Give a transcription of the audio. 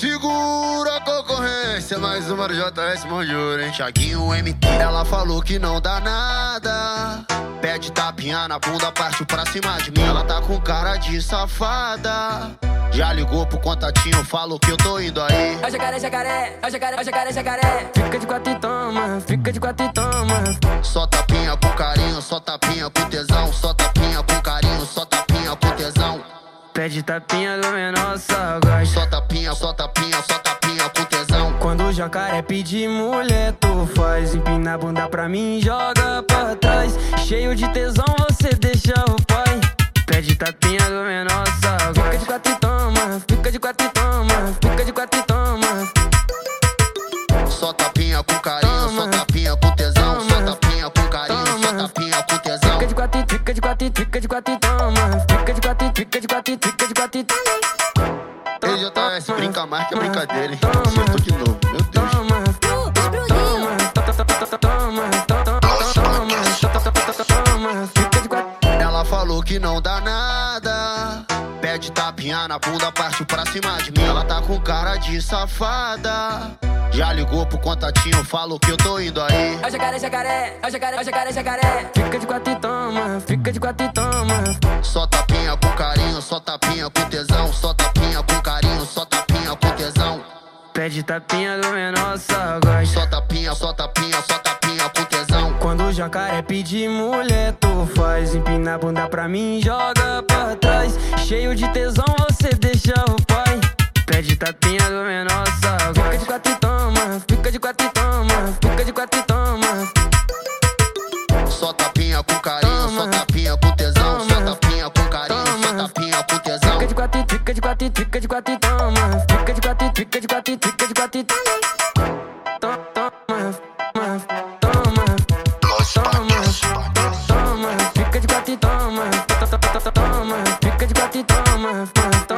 Segura a concorrência, mais uma JS Monjura, hein? Chaguinho MT, ela falou que não dá nada. Pede tapinha na bunda, partiu pra cima de mim. Ela tá com cara de safada. Já ligou pro contatinho, falou que eu tô indo aí. Ó jacaré, jacaré, ó jacaré, ó jacaré, jacaré. Fica de quatro e toma, fica de quatro e toma. Só tapinha com carinho, só tapinha Pede tapinha do menor, só gosta. Só tapinha, só tapinha, só tapinha com tesão. Quando o jacaré pedir mulher, tu faz. Empina a bunda pra mim, joga pra trás. Cheio de tesão, você deixa o pai. Pede tapinha do menor, só gosta. Fica de quatro e toma, fica de quatro e toma. Fica de quatro fica de quatro fica de quatro e toma. EJS, brinca mais que é brincadeira, hein? Acertou de novo, meu Deus. Ela falou que não dá nada. Pede tapinha na bunda, partiu pra cima de mim. Ela tá com cara de safada. Já ligou pro contatinho, falou que eu tô indo aí. Ó jacaré, jacaré, ó jacaré, ó jacaré, jacaré. Fica de quatro e toma, fica de quatro e toma. Só tapinha com carinho, só tapinha com tesão. Só tapinha com carinho, só tapinha com tesão. Pede tapinha do menor, só gosta. Só tapinha, só tapinha, só tapinha com tesão. Quando o jacaré pedir mulher, tu faz. Empina a bunda pra mim, joga pra trás. Cheio de tesão, você deixa o pai. Pede tapinha do só tapinha com carinho, só tapinha com tesão, só tapinha com carinho, só tapinha com tesão. Fica de quatro, fica de quatro, fica de quatro, toma. Fica de quatro, fica de quatro, fica de quatro, toma. Toma, toma, toma. Toma, fica de quatro, toma. Toma, fica de quatro, toma.